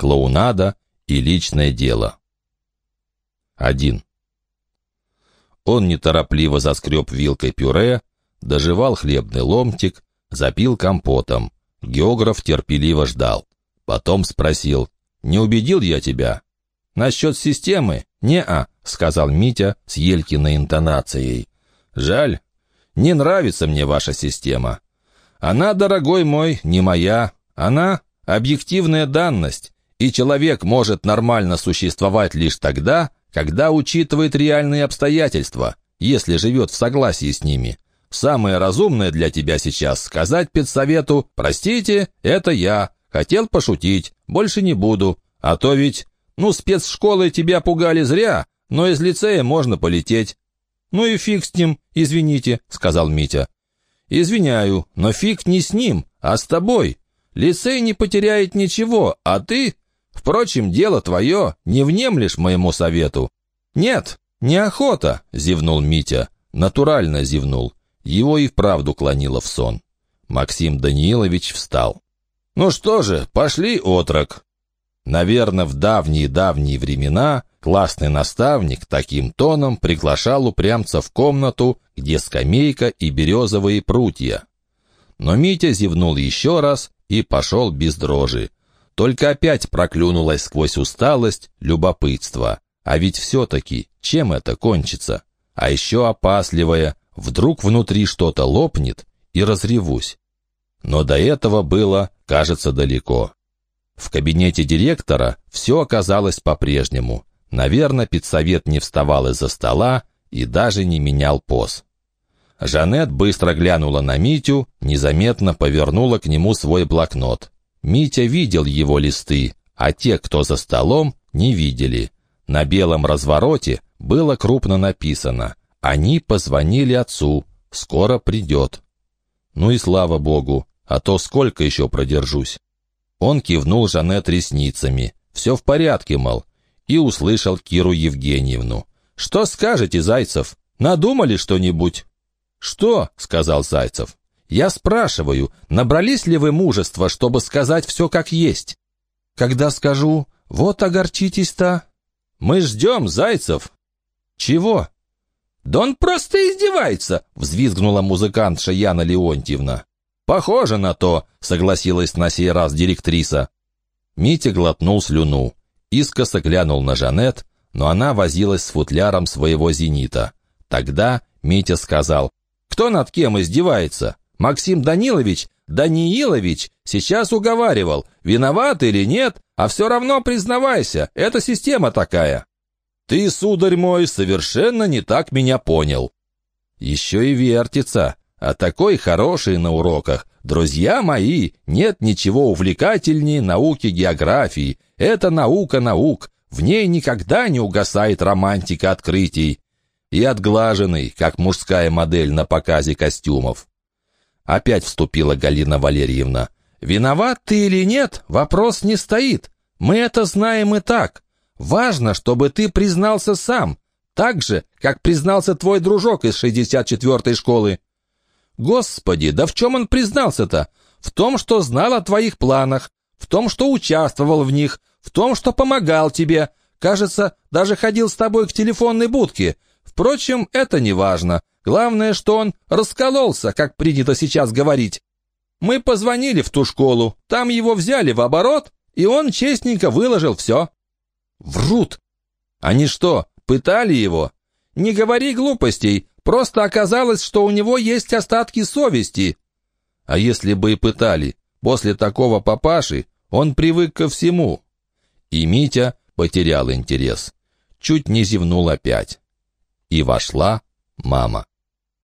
клоунада и личное дело. 1. Он неторопливо заскреб вилкой пюре, доживал хлебный ломтик, запил компотом. Географ терпеливо ждал. Потом спросил, «Не убедил я тебя?» «Насчет системы? Не-а», — сказал Митя с Елькиной интонацией. «Жаль. Не нравится мне ваша система. Она, дорогой мой, не моя. Она — объективная данность, и человек может нормально существовать лишь тогда, когда учитывает реальные обстоятельства, если живет в согласии с ними. Самое разумное для тебя сейчас сказать педсовету «Простите, это я. Хотел пошутить, больше не буду. А то ведь, ну, спецшколы тебя пугали зря, но из лицея можно полететь». «Ну и фиг с ним, извините», — сказал Митя. «Извиняю, но фиг не с ним, а с тобой. Лицей не потеряет ничего, а ты...» Впрочем, дело твое, не внемлешь моему совету». «Нет, неохота», — зевнул Митя. Натурально зевнул. Его и вправду клонило в сон. Максим Даниилович встал. «Ну что же, пошли, отрок». Наверное, в давние-давние времена классный наставник таким тоном приглашал упрямца в комнату, где скамейка и березовые прутья. Но Митя зевнул еще раз и пошел без дрожи. Только опять проклюнулась сквозь усталость любопытство. А ведь все-таки чем это кончится? А еще опасливая, вдруг внутри что-то лопнет и разревусь. Но до этого было, кажется, далеко. В кабинете директора все оказалось по-прежнему. Наверное, педсовет не вставал из-за стола и даже не менял поз. Жанет быстро глянула на Митю, незаметно повернула к нему свой блокнот. Митя видел его листы, а те, кто за столом, не видели. На белом развороте было крупно написано «Они позвонили отцу, скоро придет». Ну и слава богу, а то сколько еще продержусь. Он кивнул Жанет ресницами. «Все в порядке, мол». И услышал Киру Евгеньевну. «Что скажете, Зайцев? Надумали что-нибудь?» «Что?» — сказал Зайцев. Я спрашиваю, набрались ли вы мужества, чтобы сказать все как есть? Когда скажу, вот огорчитесь-то. Мы ждем, Зайцев. Чего? Да он просто издевается, взвизгнула музыкантша Яна Леонтьевна. Похоже на то, согласилась на сей раз директриса. Митя глотнул слюну. Искоса глянул на Жанет, но она возилась с футляром своего зенита. Тогда Митя сказал, «Кто над кем издевается? Максим Данилович, Даниилович, сейчас уговаривал, виноват или нет, а все равно признавайся, это система такая. Ты, сударь мой, совершенно не так меня понял. Еще и вертится, а такой хороший на уроках. Друзья мои, нет ничего увлекательнее науки географии. Это наука наук, в ней никогда не угасает романтика открытий. И отглаженный, как мужская модель на показе костюмов. Опять вступила Галина Валерьевна. «Виноват ты или нет, вопрос не стоит. Мы это знаем и так. Важно, чтобы ты признался сам, так же, как признался твой дружок из 64-й школы». «Господи, да в чем он признался-то? В том, что знал о твоих планах, в том, что участвовал в них, в том, что помогал тебе. Кажется, даже ходил с тобой к телефонной будке. Впрочем, это не важно. Главное, что он раскололся, как принято сейчас говорить. Мы позвонили в ту школу, там его взяли в оборот, и он честненько выложил все. Врут. Они что, пытали его? Не говори глупостей, просто оказалось, что у него есть остатки совести. А если бы и пытали, после такого папаши он привык ко всему. И Митя потерял интерес. Чуть не зевнул опять. И вошла мама.